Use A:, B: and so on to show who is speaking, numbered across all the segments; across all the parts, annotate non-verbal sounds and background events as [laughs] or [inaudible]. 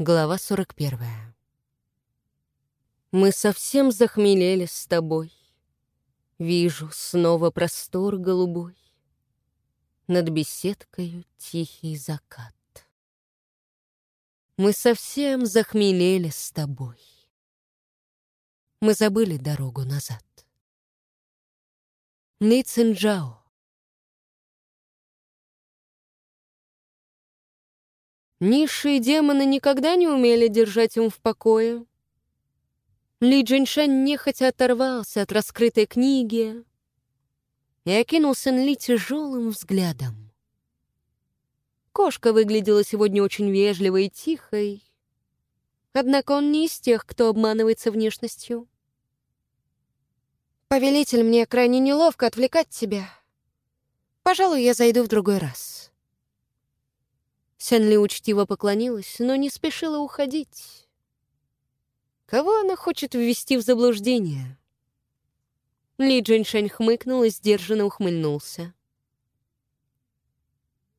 A: Глава 41. Мы совсем захмелели с тобой. Вижу снова простор голубой. Над беседкою тихий закат. Мы совсем захмелели с тобой. Мы забыли дорогу назад. Ли Цинджао. Низшие демоны никогда не умели держать ум в покое. Ли Джиншань нехотя оторвался от раскрытой книги и окинул Сен-Ли тяжелым взглядом. Кошка выглядела сегодня очень вежливой и тихой, однако он не из тех, кто обманывается внешностью. «Повелитель, мне крайне неловко отвлекать тебя. Пожалуй, я зайду в другой раз». Сянли учтиво поклонилась, но не спешила уходить. Кого она хочет ввести в заблуждение? Ли Джиншань хмыкнул и сдержанно ухмыльнулся.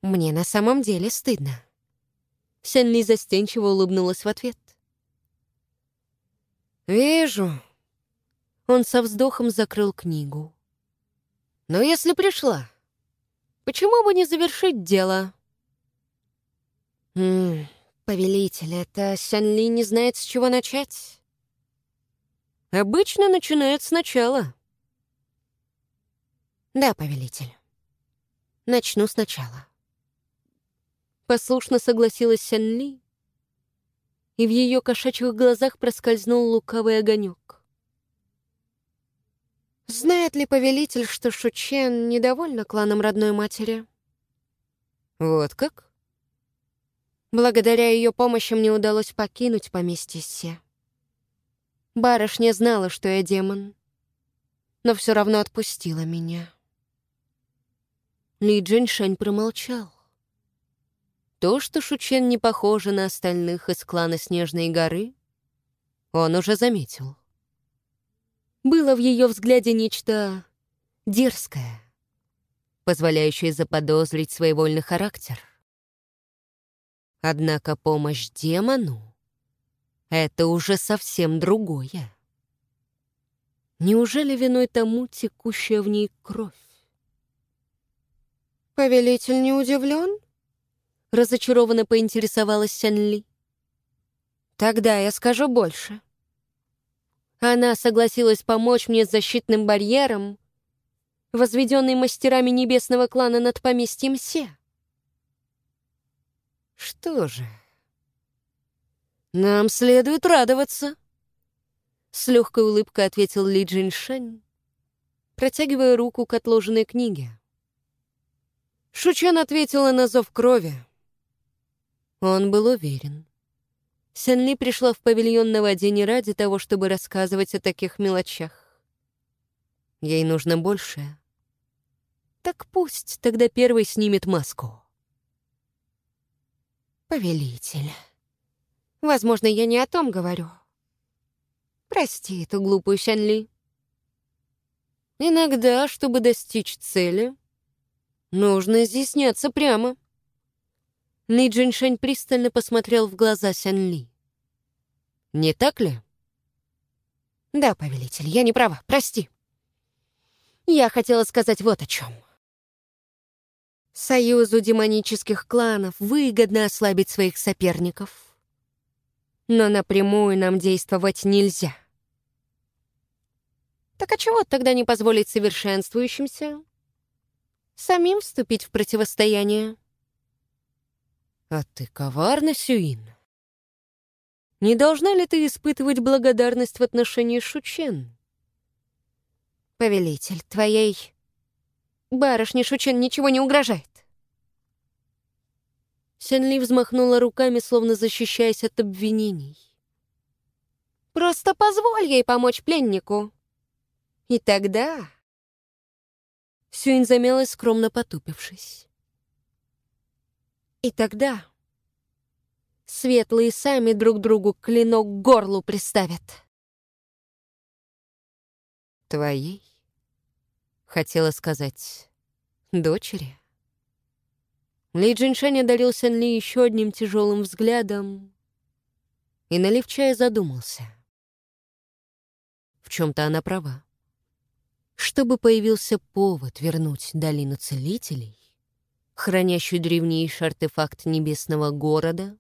A: «Мне на самом деле стыдно». Сянли застенчиво улыбнулась в ответ. «Вижу». Он со вздохом закрыл книгу. «Но если пришла, почему бы не завершить дело?» М повелитель, это Сянли не знает, с чего начать. Обычно начинает сначала. Да, повелитель. Начну сначала. Послушно согласилась Сянли, и в ее кошачьих глазах проскользнул лукавый огонек. Знает ли повелитель, что Шучен недовольна кланом родной матери? Вот как? Благодаря ее помощи мне удалось покинуть поместье Се. Барышня знала, что я демон, но все равно отпустила меня. Ли Джиншань промолчал. То, что Шучен не похожа на остальных из клана Снежной горы, он уже заметил. Было в ее взгляде нечто дерзкое, позволяющее заподозрить своевольный характер — Однако помощь демону — это уже совсем другое. Неужели виной тому текущая в ней кровь? «Повелитель не удивлен?» — разочарованно поинтересовалась Сянли. «Тогда я скажу больше. Она согласилась помочь мне с защитным барьером, возведенный мастерами небесного клана над поместьем Се. Что же, нам следует радоваться. С легкой улыбкой ответил Ли Джиншань, протягивая руку к отложенной книге. Шучан ответила на зов крови. Он был уверен. Сянли пришла в павильон на воде не ради того, чтобы рассказывать о таких мелочах. Ей нужно большее. Так пусть тогда первый снимет маску. «Повелитель, возможно, я не о том говорю. Прости эту глупую Сянли. Иногда, чтобы достичь цели, нужно изъясняться прямо». Ли Джиншень пристально посмотрел в глаза Сянли. «Не так ли?» «Да, повелитель, я не права, прости. Я хотела сказать вот о чем. Союзу демонических кланов выгодно ослабить своих соперников. Но напрямую нам действовать нельзя. Так а чего тогда не позволить совершенствующимся самим вступить в противостояние? А ты коварна, Сюин. Не должна ли ты испытывать благодарность в отношении Шучен? Повелитель, твоей Барышне Шучен ничего не угрожает. Сенли взмахнула руками, словно защищаясь от обвинений. «Просто позволь ей помочь пленнику. И тогда...» Сюин замялась, скромно потупившись. «И тогда...» Светлые сами друг другу клинок к горлу приставят. «Твоей?» Хотела сказать «дочери». Ли Джиншань одарил Сен Ли еще одним тяжелым взглядом И Наливчая задумался. В чем-то она права. Чтобы появился повод вернуть долину целителей, хранящую древнейший артефакт небесного города,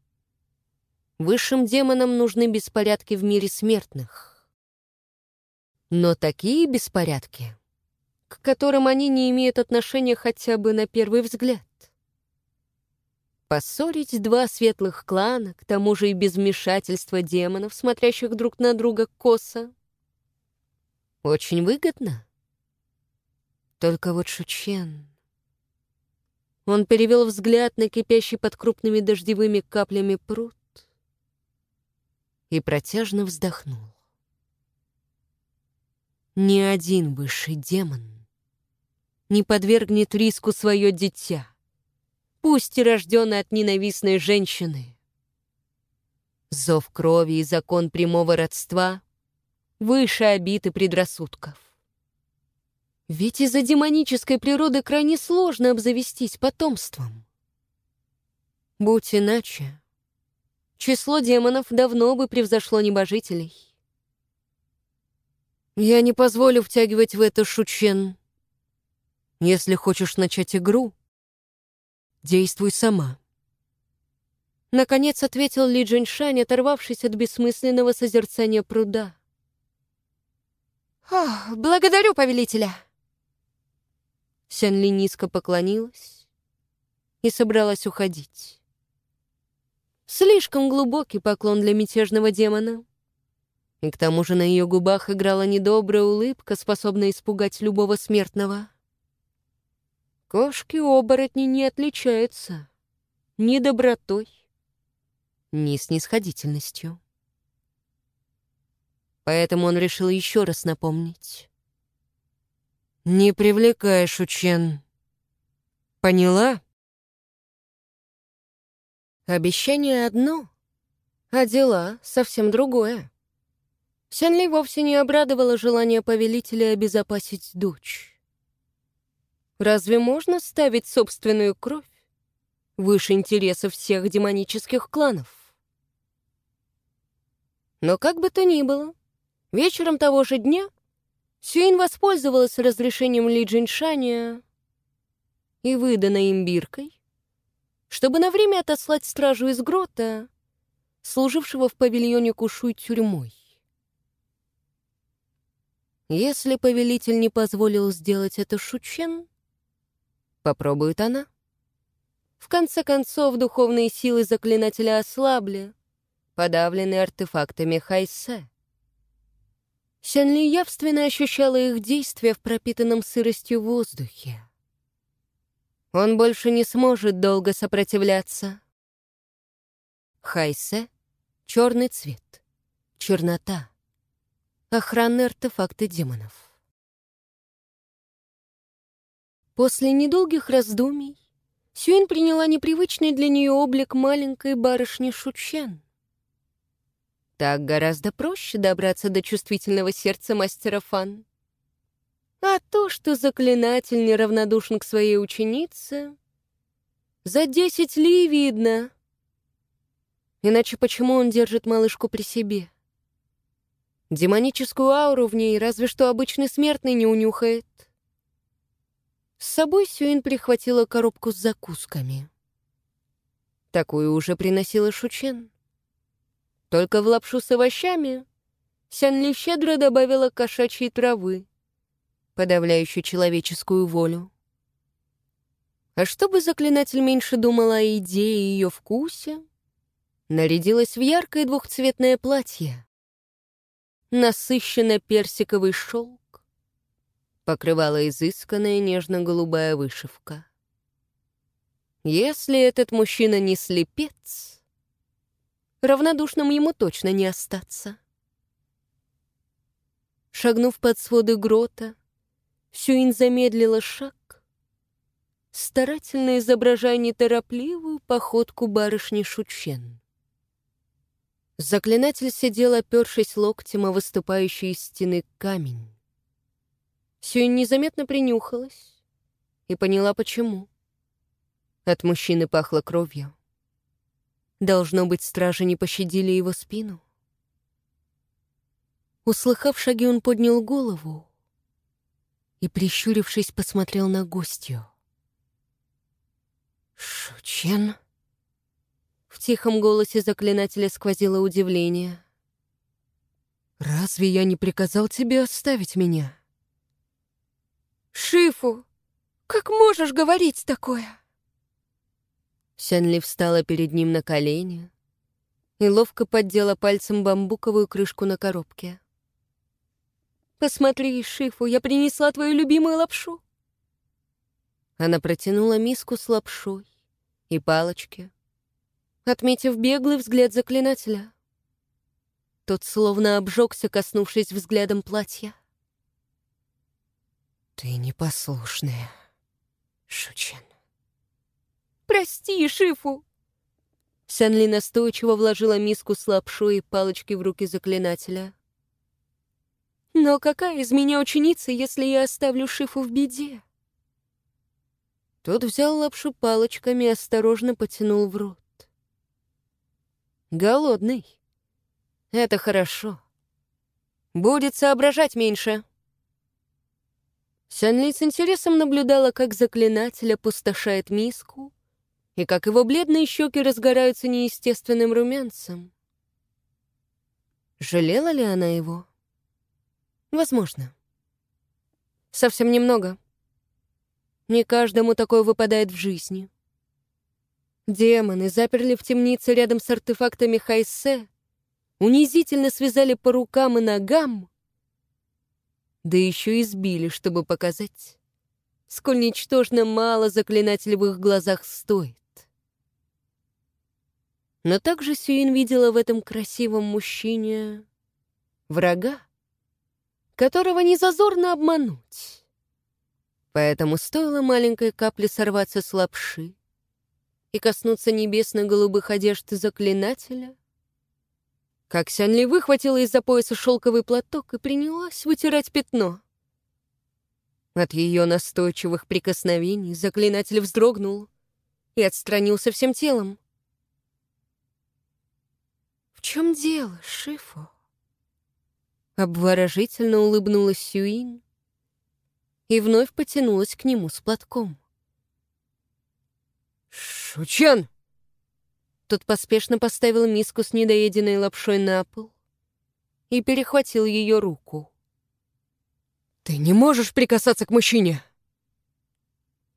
A: высшим демонам нужны беспорядки в мире смертных. Но такие беспорядки, к которым они не имеют отношения хотя бы на первый взгляд. Поссорить два светлых клана, к тому же и без вмешательства демонов, смотрящих друг на друга косо, очень выгодно. Только вот Шучен... Он перевел взгляд на кипящий под крупными дождевыми каплями пруд и протяжно вздохнул. Ни один высший демон не подвергнет риску свое дитя, пусть и рожденный от ненавистной женщины. Зов крови и закон прямого родства выше обид предрассудков. Ведь из-за демонической природы крайне сложно обзавестись потомством. Будь иначе, число демонов давно бы превзошло небожителей. Я не позволю втягивать в это Шучен. Если хочешь начать игру, действуй сама. Наконец ответил Ли Джиншань, оторвавшись от бессмысленного созерцания пруда. «О, благодарю, повелителя!» Сянли низко поклонилась и собралась уходить. Слишком глубокий поклон для мятежного демона. И к тому же на ее губах играла недобрая улыбка, способная испугать любого смертного. Кошки-оборотни не отличаются ни добротой, ни снисходительностью. Поэтому он решил еще раз напомнить. «Не привлекай, Шучен. Поняла?» Обещание одно, а дела совсем другое. Сянли вовсе не обрадовало желание повелителя обезопасить дочь. Разве можно ставить собственную кровь выше интересов всех демонических кланов? Но как бы то ни было, вечером того же дня Сюин воспользовалась разрешением Ли Джиншаня и выдана имбиркой, чтобы на время отослать стражу из грота, служившего в павильоне Кушуй тюрьмой. Если повелитель не позволил сделать это Шучен, попробует она. В конце концов, духовные силы заклинателя ослабли, подавлены артефактами Хайсе. Сянли явственно ощущала их действия в пропитанном сыростью воздухе. Он больше не сможет долго сопротивляться. Хайсе — черный цвет, чернота, охранные артефакты демонов. После недолгих раздумий Сюин приняла непривычный для нее облик маленькой барышни Шучен. Так гораздо проще добраться до чувствительного сердца мастера Фан. А то, что заклинатель неравнодушен к своей ученице, за десять ли видно. Иначе почему он держит малышку при себе? Демоническую ауру в ней разве что обычный смертный не унюхает. С собой Сюин прихватила коробку с закусками. Такую уже приносила Шучен. Только в лапшу с овощами Сянли щедро добавила кошачьей травы, подавляющей человеческую волю. А чтобы заклинатель меньше думал о идее и ее вкусе, нарядилась в яркое двухцветное платье. Насыщенно персиковый шелк, покрывала изысканная нежно-голубая вышивка. Если этот мужчина не слепец, равнодушным ему точно не остаться. Шагнув под своды грота, Сюин замедлила шаг, старательно изображая неторопливую походку барышни Шучен. Заклинатель сидел, опершись локтем о выступающий из стены камень. Сюин незаметно принюхалась и поняла, почему. От мужчины пахло кровью. Должно быть, стражи не пощадили его спину. Услыхав шаги, он поднял голову и, прищурившись, посмотрел на гостью. «Шучен?» В тихом голосе заклинателя сквозило удивление. «Разве я не приказал тебе оставить меня?»
B: «Шифу, как можешь говорить такое?»
A: Сянли встала перед ним на колени и ловко поддела пальцем бамбуковую крышку на коробке.
B: «Посмотри, Шифу, я принесла твою любимую лапшу».
A: Она протянула миску с лапшой и палочки, отметив беглый взгляд заклинателя. Тот словно обжегся, коснувшись взглядом платья. «Ты непослушная, Шучен».
B: «Прости, Шифу!»
A: Сянли настойчиво вложила миску с лапшой и палочки в руки заклинателя.
B: «Но какая из меня ученица, если я оставлю Шифу в беде?»
A: Тот взял лапшу палочками и осторожно потянул в рот. «Голодный. Это хорошо. Будет соображать меньше». Сянли с интересом наблюдала, как заклинатель опустошает миску, и как его бледные щеки разгораются неестественным румянцем. Жалела ли она его? Возможно. Совсем немного. Не каждому такое выпадает в жизни. Демоны заперли в темнице рядом с артефактами Хайсе, унизительно связали по рукам и ногам, да еще избили, чтобы показать, сколь ничтожно мало заклинатель в их глазах стоит. Но также Сюин видела в этом красивом мужчине врага, которого не зазорно обмануть. Поэтому стоило маленькой капле сорваться с лапши и коснуться небесно-голубых одежд заклинателя, как Сянли выхватила из-за пояса шелковый платок и принялась вытирать пятно. От ее настойчивых прикосновений заклинатель вздрогнул и отстранился всем телом чем дело, Шифу?» Обворожительно улыбнулась Сюин и вновь потянулась к нему с платком. «Шучен!» Тот поспешно поставил миску с недоеденной лапшой на пол и перехватил ее руку. «Ты не можешь прикасаться к мужчине!»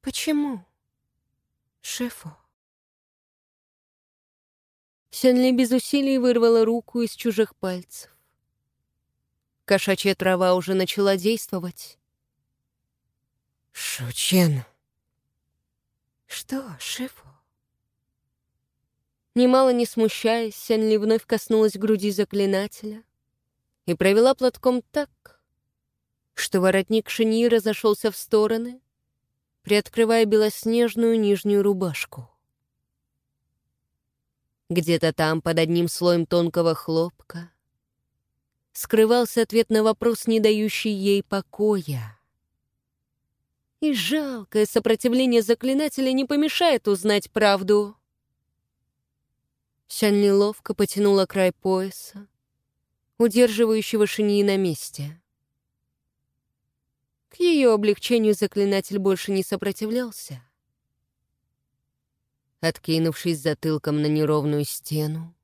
B: «Почему, Шефу?»
A: Сенли без усилий вырвала руку из чужих пальцев. Кошачья трава уже начала действовать. «Шучен!»
B: «Что, Шифу?»
A: Немало не смущаясь, Сенли вновь коснулась груди заклинателя и провела платком так, что воротник шини разошелся в стороны, приоткрывая белоснежную нижнюю рубашку. Где-то там, под одним слоем тонкого хлопка, скрывался ответ на вопрос, не дающий ей покоя. И жалкое сопротивление заклинателя не помешает узнать правду. Сян неловко потянула край пояса, удерживающего шиньи на месте. К ее облегчению заклинатель больше не сопротивлялся. Откинувшись затылком на неровную стену,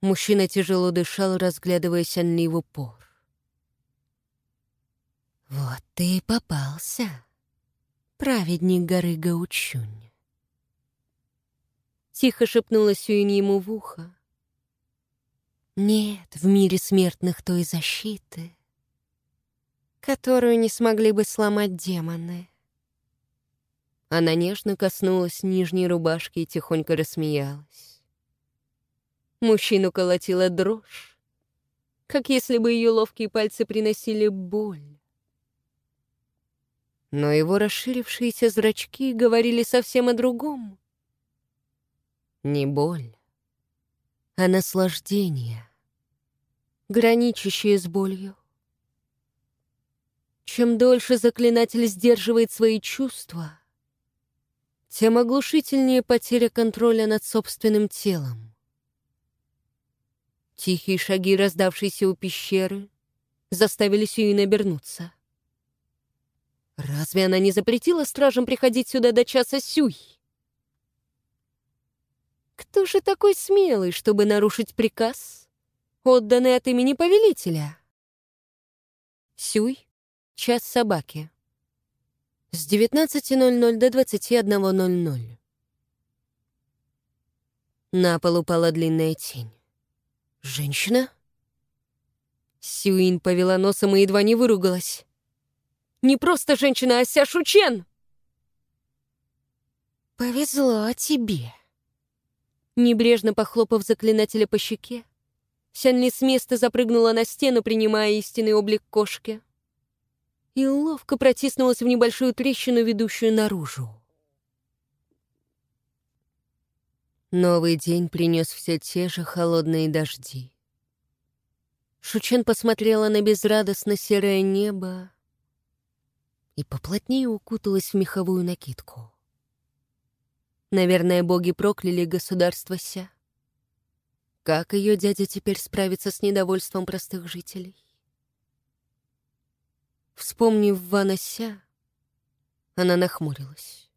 A: мужчина тяжело дышал, разглядывая Сянли в упор. «Вот ты и попался, праведник горы Гаучунь!» Тихо шепнула Сюинь ему в ухо. «Нет в мире смертных той защиты, которую не смогли бы сломать демоны». Она нежно коснулась нижней рубашки и тихонько рассмеялась. Мужчину колотила дрожь, как если бы ее ловкие пальцы приносили боль. Но его расширившиеся зрачки говорили совсем о другом. Не боль, а наслаждение, граничащее с болью. Чем дольше заклинатель сдерживает свои чувства, тем оглушительнее потеря контроля над собственным телом. Тихие шаги, раздавшиеся у пещеры, заставили Сюин обернуться. Разве она не запретила стражам приходить сюда до часа Сюй? Кто же такой смелый, чтобы нарушить приказ, отданный от имени повелителя? Сюй — час собаки. С 19.00 до 21.00. На пол упала длинная тень. «Женщина?» Сюин повела носом и едва не выругалась. «Не просто женщина, а Ся Шучен!» «Повезло тебе!» Небрежно похлопав заклинателя по щеке, Сянли с места запрыгнула на стену, принимая истинный облик кошки, и ловко протиснулась в небольшую трещину, ведущую наружу. Новый день принес все те же холодные дожди. Шучен посмотрела на безрадостно серое небо и поплотнее укуталась в меховую накидку. Наверное, боги прокляли государство Ся. Как ее дядя теперь справится с недовольством простых жителей? Вспомнив Вана Ся, она нахмурилась.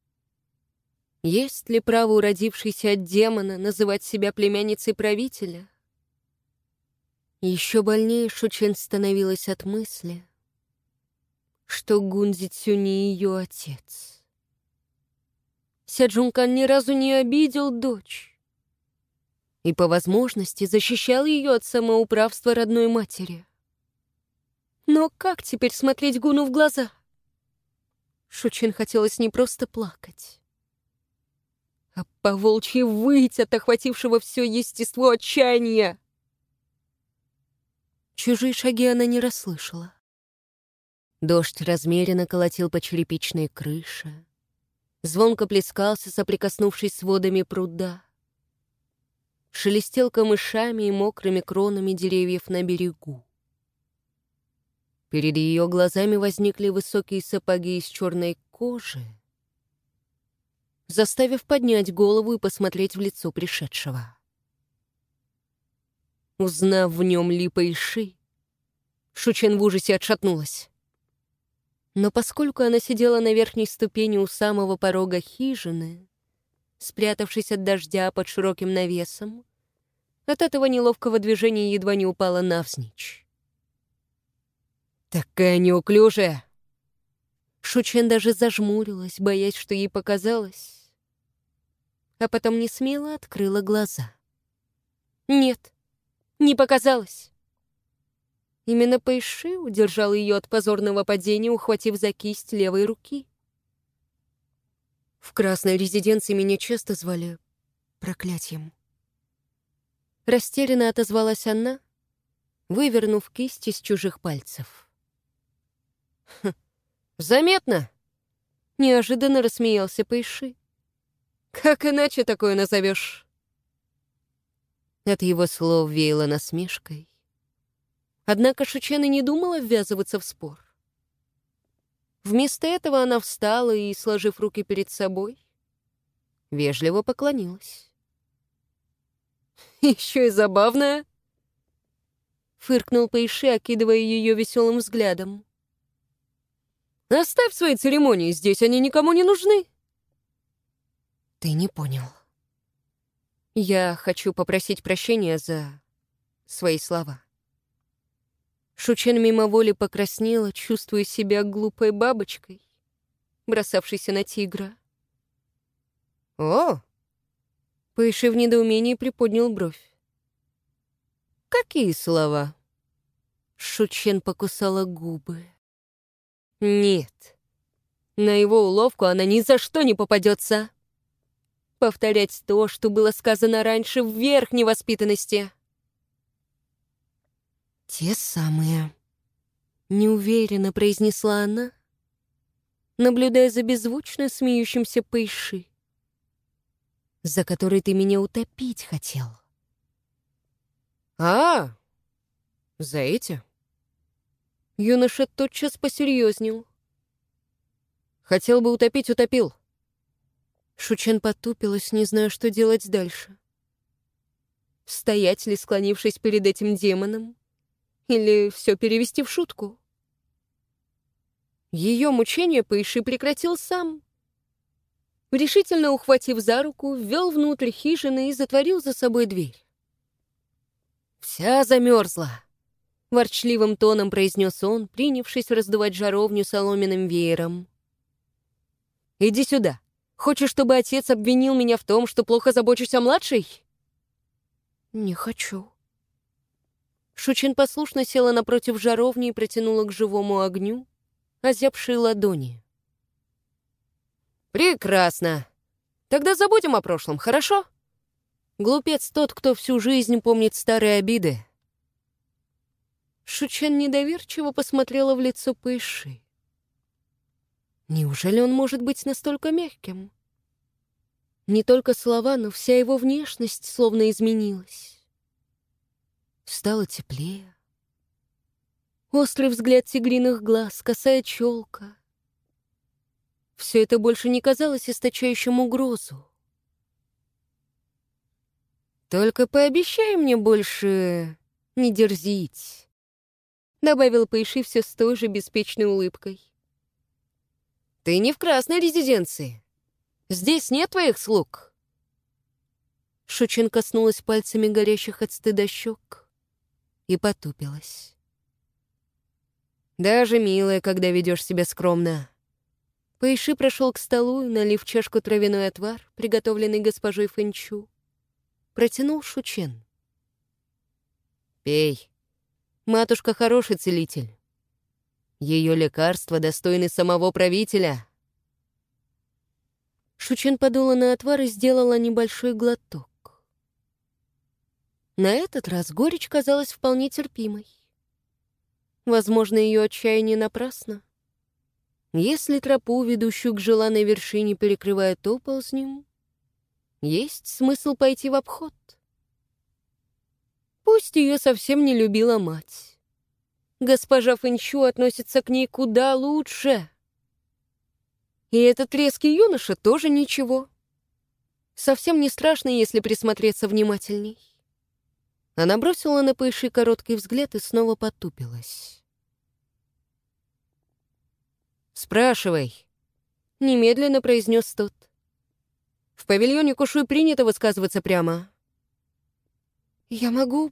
A: Есть ли право у родившейся от демона называть себя племянницей правителя? Еще больнее Шучен становилась от мысли, что Гунзи Цю не ее отец. Сяджункан ни разу не обидел дочь. И по возможности защищал ее от самоуправства родной матери. Но как теперь смотреть Гуну в глаза? Шучин хотелось не просто плакать, а по-волчьи выйти от охватившего все естество отчаяния. Чужие шаги она не расслышала. Дождь размеренно колотил по черепичной крыше звонко плескался, соприкоснувшись с водами пруда. Шелестел камышами и мокрыми кронами деревьев на берегу. Перед ее глазами возникли высокие сапоги из черной кожи, заставив поднять голову и посмотреть в лицо пришедшего. Узнав в нем Липа и Ши, Шучен в ужасе отшатнулась. Но поскольку она сидела на верхней ступени у самого порога хижины, спрятавшись от дождя под широким навесом, от этого неловкого движения едва не упала навзничь. «Такая неуклюжая!» Шучен даже зажмурилась, боясь, что ей показалось, а потом не смело открыла глаза. «Нет, не показалось!» Именно Пэйши удержал ее от позорного падения, ухватив за кисть левой руки. В красной резиденции меня часто звали проклятием. Растерянно отозвалась она, вывернув кисть из чужих пальцев. «Хм, «Заметно!» — неожиданно рассмеялся Пэйши. «Как иначе такое назовешь?» От его слов веяло насмешкой. Однако Шучена не думала ввязываться в спор. Вместо этого она встала и, сложив руки перед собой, вежливо поклонилась. [laughs] «Еще и забавная!» Фыркнул Пейши, окидывая ее веселым взглядом. «Оставь свои церемонии, здесь они никому не нужны!» «Ты не понял. Я хочу попросить прощения за свои слова». Шучен мимо воли покраснела, чувствуя себя глупой бабочкой, бросавшейся на тигра. «О!» Пэйши в недоумении приподнял бровь. «Какие слова?» Шучен покусала губы. «Нет, на его уловку она ни за что не попадется. Повторять то, что было сказано раньше, в верх невоспитанности». «Те самые», — неуверенно произнесла она, наблюдая за беззвучно смеющимся Пэйши, за который ты меня утопить хотел. «А, за эти?» Юноша тотчас посерьезнел. «Хотел бы утопить, утопил». Шучен потупилась, не зная, что делать дальше.
B: Стоять ли, склонившись перед этим демоном, или все перевести в шутку. Ее мучение Пэйши прекратил сам. Решительно ухватив за руку, ввел внутрь хижины и затворил за собой дверь.
A: «Вся замерзла», — ворчливым тоном произнес он, принявшись раздувать жаровню соломенным веером. «Иди сюда. Хочешь, чтобы отец обвинил меня в том, что плохо забочусь о младшей?»
B: «Не хочу».
A: Шучин послушно села напротив жаровни и протянула к живому огню озябшие ладони. «Прекрасно. Тогда забудем о прошлом, хорошо? Глупец тот, кто всю жизнь помнит старые обиды».
B: Шучен недоверчиво посмотрела в лицо Пэйши.
A: Неужели он может быть настолько мягким? Не только слова, но вся его внешность словно изменилась. Стало теплее. Острый взгляд тигриных глаз, косая челка. Все это больше не казалось источающим угрозу. «Только пообещай мне больше не дерзить», — добавил Пэйши все с той же беспечной улыбкой. «Ты не в красной резиденции. Здесь нет твоих слуг». Шучин коснулась пальцами горящих от стыда щек и потупилась. «Даже милая, когда ведешь себя скромно». Пэйши прошел к столу налив чашку травяной отвар, приготовленный госпожой Фэнчу, протянул Шучен. «Пей. Матушка хороший целитель. Ее лекарства достойны самого правителя». Шучен подула на отвар и сделала небольшой глоток. На этот раз горечь казалась вполне терпимой. Возможно, ее отчаяние напрасно. Если тропу, ведущую к желанной вершине, перекрывает оползнем, есть смысл пойти в обход. Пусть ее совсем не любила мать. Госпожа Фэнчу относится к ней куда лучше. И этот резкий юноша тоже ничего. Совсем не страшно, если присмотреться внимательней. Она бросила на Пэйши короткий взгляд и снова потупилась. «Спрашивай», — немедленно произнес тот. «В павильоне Кушуй принято высказываться прямо».
B: «Я могу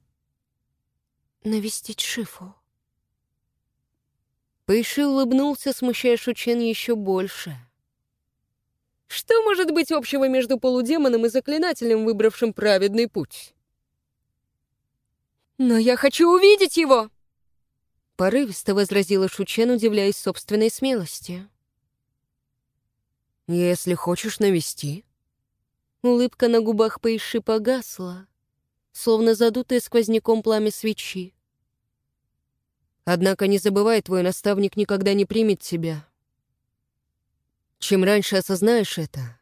B: навестить Шифу?»
A: Пэйши улыбнулся, смущая Шучен еще больше. Что может быть общего между полудемоном и заклинателем, выбравшим праведный путь?
B: «Но я хочу увидеть его!»
A: Порывисто возразила Шучен, удивляясь собственной смелости. «Если хочешь навести...» Улыбка на губах Пэйши погасла, словно задутая сквозняком пламя свечи. Однако не забывай, твой наставник никогда не примет тебя. Чем раньше осознаешь это,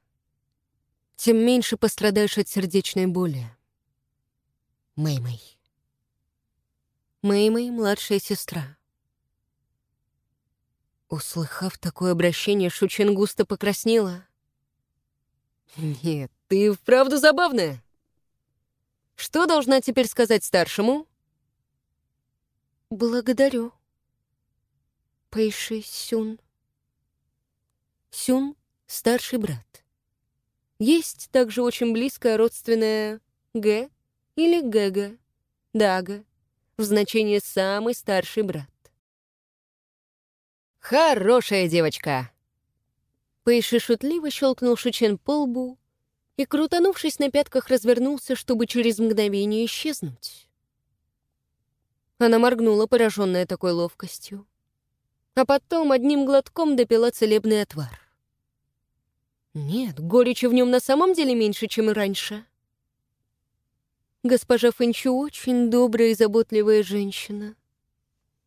A: тем меньше пострадаешь от сердечной боли. Мэй-Мэй. Мэй-Мэй — младшая сестра. Услыхав такое обращение, Шучин густо покраснела. «Нет, ты вправду забавная. Что должна теперь сказать старшему?»
B: «Благодарю. Пэйши Сюн».
A: Сюн — старший брат. Есть также очень близкая родственная Г или Гэга, Дага, в значении «самый старший брат». «Хорошая девочка!» Пэйши шутливо щелкнул Шучен по лбу и, крутанувшись на пятках, развернулся, чтобы через мгновение исчезнуть. Она моргнула, пораженная такой ловкостью а потом одним глотком допила целебный отвар. Нет, горечи в нем на самом деле меньше, чем и раньше. Госпожа Фэнчу очень добрая и заботливая женщина.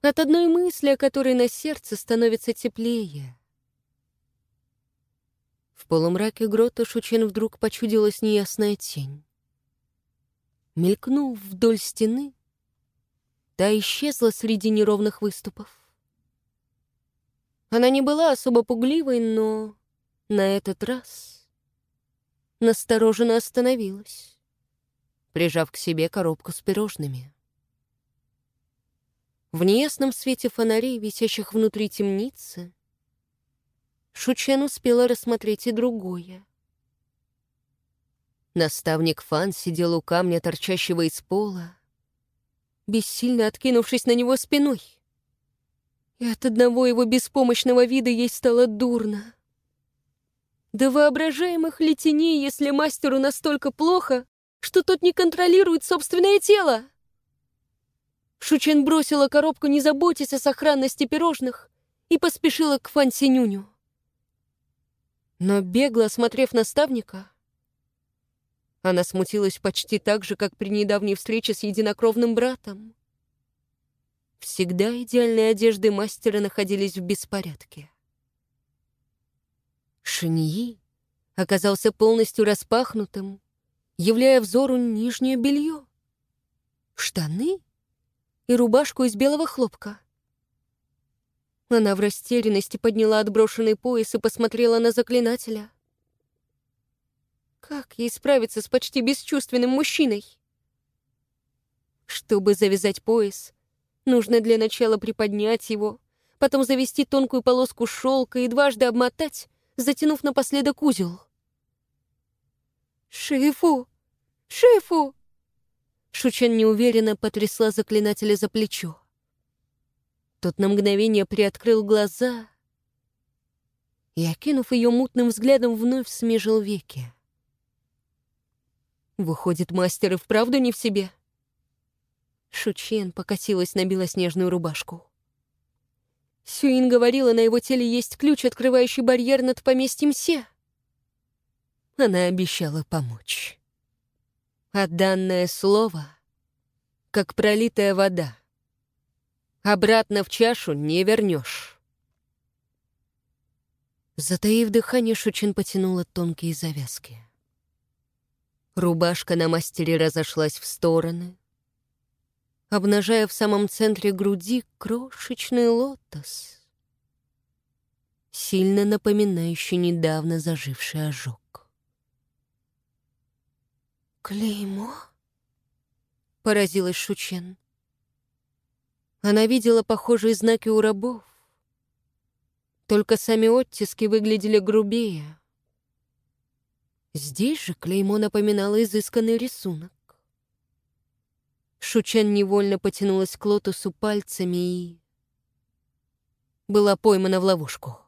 A: От одной мысли, о которой на сердце становится теплее. В полумраке грота Шучен вдруг почудилась неясная тень. Мелькнув вдоль стены, та исчезла среди неровных выступов. Она не была особо пугливой, но на этот раз настороженно остановилась. Прижав к себе коробку с пирожными. В неясном свете фонарей, висящих внутри темницы, Шучен успела рассмотреть и другое. Наставник Фан сидел у камня, торчащего из пола, бессильно откинувшись на него спиной. И от одного его беспомощного вида ей стало дурно. До воображаемых ли теней, если мастеру настолько плохо, что тот не контролирует собственное тело? Шучен бросила коробку, не заботясь о сохранности пирожных, и поспешила к Фан Синюню. Но бегло осмотрев наставника, она смутилась почти так же, как при недавней встрече с единокровным братом. Всегда идеальные одежды мастера находились в беспорядке. Шиньи оказался полностью распахнутым, являя взору нижнее белье, штаны и рубашку из белого хлопка. Она в растерянности подняла отброшенный пояс и посмотрела на заклинателя. Как ей справиться с почти бесчувственным мужчиной? Чтобы завязать пояс, нужно для начала приподнять его, потом завести тонкую полоску шелка и дважды обмотать, затянув напоследок узел. «Шифу! Шифу!» Шучен неуверенно потрясла заклинателя за плечо. Тот на мгновение приоткрыл глаза и, окинув ее мутным взглядом, вновь смежил веки. Выходит, мастер и вправду не в себе? Шучен покосилась на белоснежную рубашку. Сюин говорила, на его теле есть ключ, открывающий барьер над поместьем Се. Она обещала помочь. А данное слово, как пролитая вода, Обратно в чашу не вернешь. Затаив дыхание, Шучин потянула тонкие завязки. Рубашка на мастере разошлась в стороны, обнажая в самом центре груди крошечный лотос, сильно напоминающий недавно заживший ожог. «Клеймо?» — поразилась Шучен. Она видела похожие знаки у рабов. Только сами оттиски выглядели грубее. Здесь же клеймо напоминало изысканный рисунок. Шучан невольно потянулась к лотосу пальцами и... Была поймана в ловушку.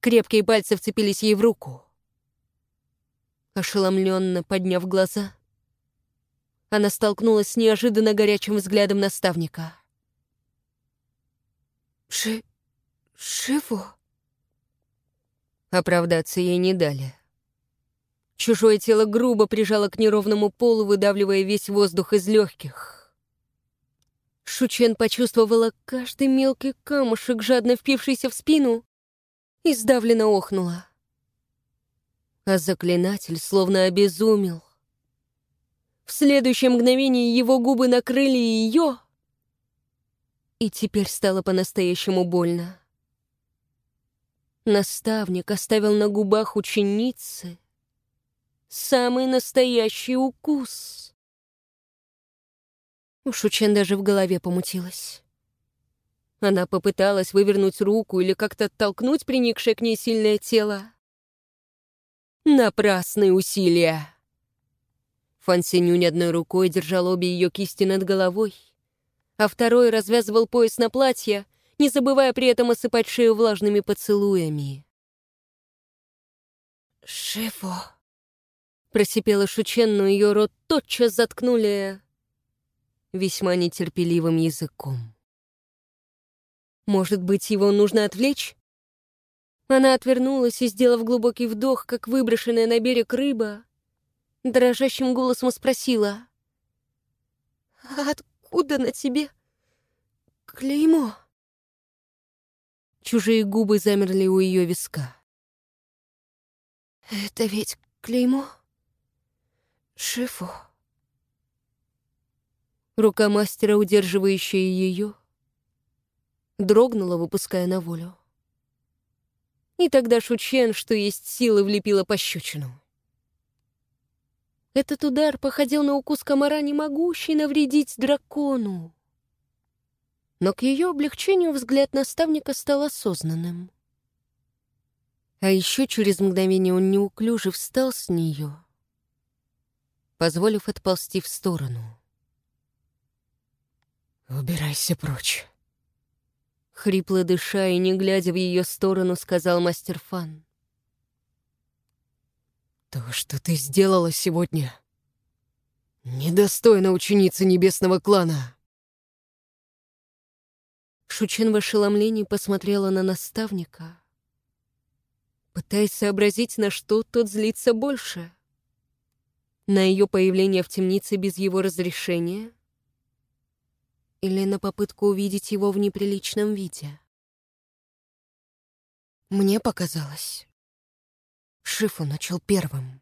A: Крепкие пальцы вцепились ей в руку. Ошеломленно подняв глаза, она столкнулась с неожиданно горячим взглядом наставника. «Ши... Шиво?» Оправдаться ей не дали. Чужое тело грубо прижало к неровному полу, выдавливая весь воздух из легких. Шучен почувствовала каждый мелкий камушек, жадно впившийся в спину, и сдавленно охнула. А заклинатель словно обезумел. В следующее мгновение его губы накрыли ее, и теперь стало по-настоящему больно. Наставник оставил на губах ученицы самый настоящий укус. У Шучен даже в голове помутилась. Она попыталась вывернуть руку или как-то оттолкнуть приникшее к ней сильное тело. Напрасные усилия. Фан Синюнь одной рукой держал обе ее кисти над головой, а второй развязывал пояс на платье, не забывая при этом осыпать шею влажными поцелуями. «Шефо!» — просипела Шучен, но ее рот тотчас заткнули весьма нетерпеливым языком. «Может быть, его нужно отвлечь?» Она отвернулась и, сделав глубокий вдох, как выброшенная на берег рыба, дрожащим голосом спросила. «От Откуда на тебе клеймо?» Чужие губы замерли у ее виска. «Это ведь клеймо? Шифу?» Рука мастера, удерживающая ее, дрогнула, выпуская на волю. И тогда Шучен, что есть силы, влепила пощечину.
B: Этот удар походил на укус комара, не могущий навредить дракону. Но к ее облегчению взгляд наставника стал осознанным. А еще через мгновение он неуклюже встал с нее, позволив отползти в сторону.
C: «Убирайся прочь»,
B: Хрипло дыша и не глядя в ее сторону, сказал мастер Фан.
C: «То, что ты сделала сегодня, недостойно ученицы Небесного клана».
B: Шучин в ошеломлении посмотрела на наставника, пытаясь сообразить, на что тот злится больше. На ее появление в темнице без его разрешения или на попытку увидеть его в неприличном виде.
C: Мне показалось. Шифу начал первым.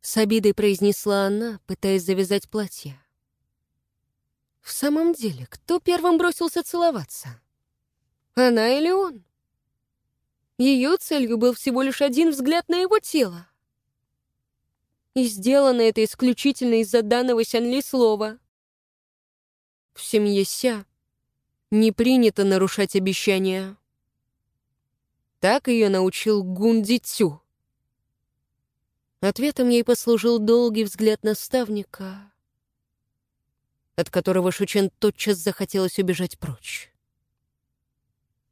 B: С обидой произнесла она, пытаясь завязать платье. В самом деле, кто первым бросился целоваться? Она или он? Ее целью был всего лишь один взгляд на его тело. И сделано это исключительно из-за данного Сянли слова. В семье Ся не принято нарушать обещания. Так ее научил Гунди Цю. Ответом ей послужил долгий взгляд наставника, от которого Шучен тотчас захотелось убежать прочь.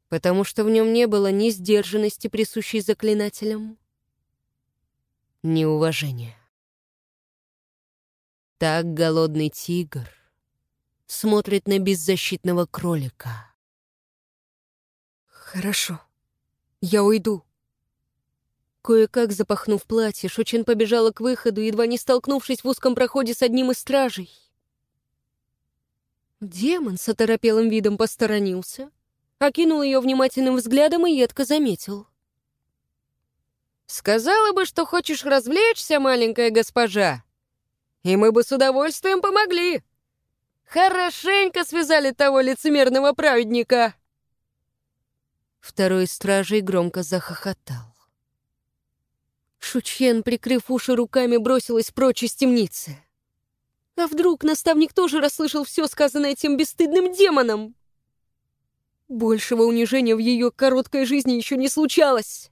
B: Потому что в нем не было ни сдержанности, присущей заклинателям, ни уважения. Так голодный тигр — смотрит на беззащитного кролика.
C: «Хорошо, я уйду».
B: Кое-как запахнув платье, Шучин побежала к выходу, едва не столкнувшись в узком проходе с одним из стражей. Демон с оторопелым видом посторонился, окинул ее внимательным взглядом и едко заметил. «Сказала бы, что хочешь развлечься, маленькая госпожа, и мы бы с удовольствием помогли. Хорошенько связали того лицемерного праведника!» Второй стражей громко захохотал. Шучен, прикрыв уши руками, бросилась прочь из темницы. А вдруг наставник тоже расслышал все сказанное этим бесстыдным демоном? Большего унижения в ее короткой жизни еще не случалось.